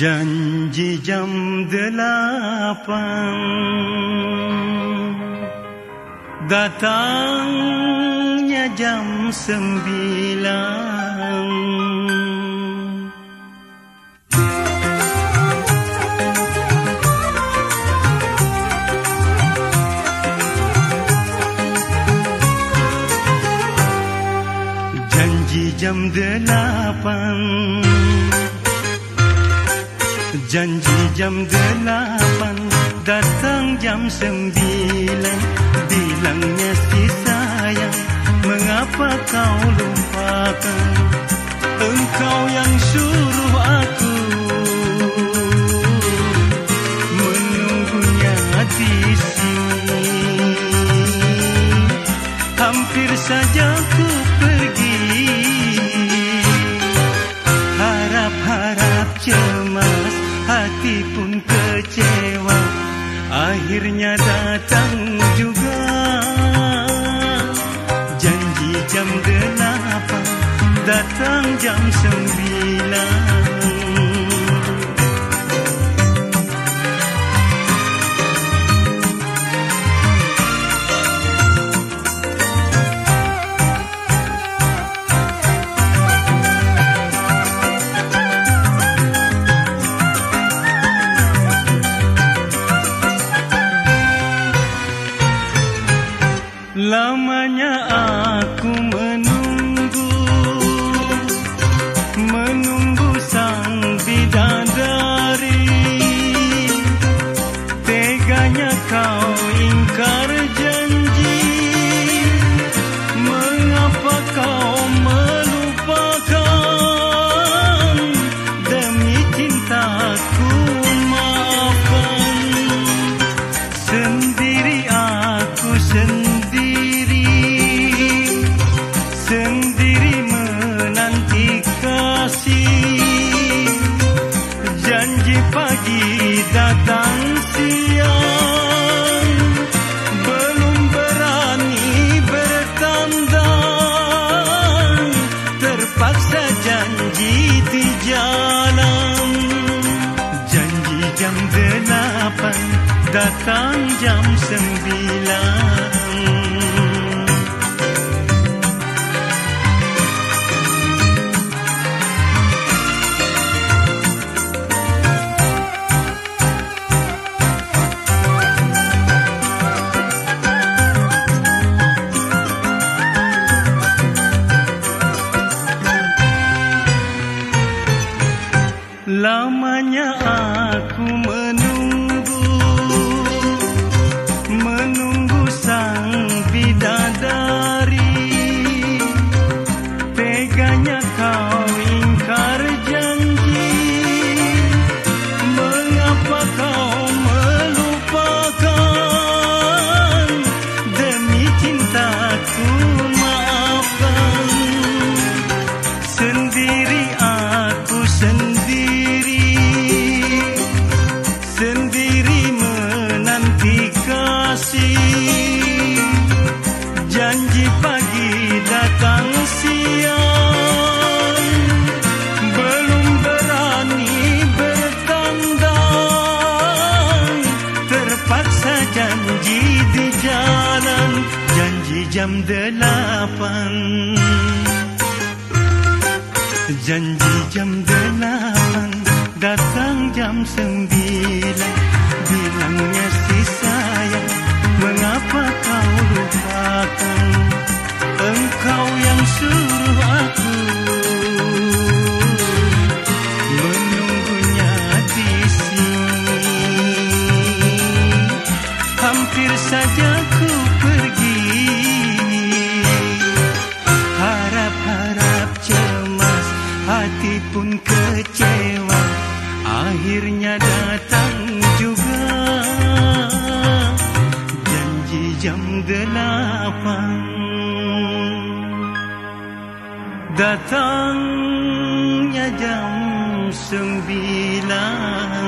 Janji jam delapan. Datangnya jam sembilan Janji jam delapan. Janji jam delapan Datang jam sembilan. Bilangnya si sayang Mengapa kau lupakan? Engkau yang suruh aku. Menunggunya di sini. Hampir saja ku cemas hati pun kecewa. Akhirnya datang juga. Janji jam delapan Datang jam sembilan प्रीति जालम् जी जम् गन् दां जां सन्दीला Lamanya jam delapan. Janji jam delapan. Datang jam sembilan jam delapan. Datangnya jam sembilan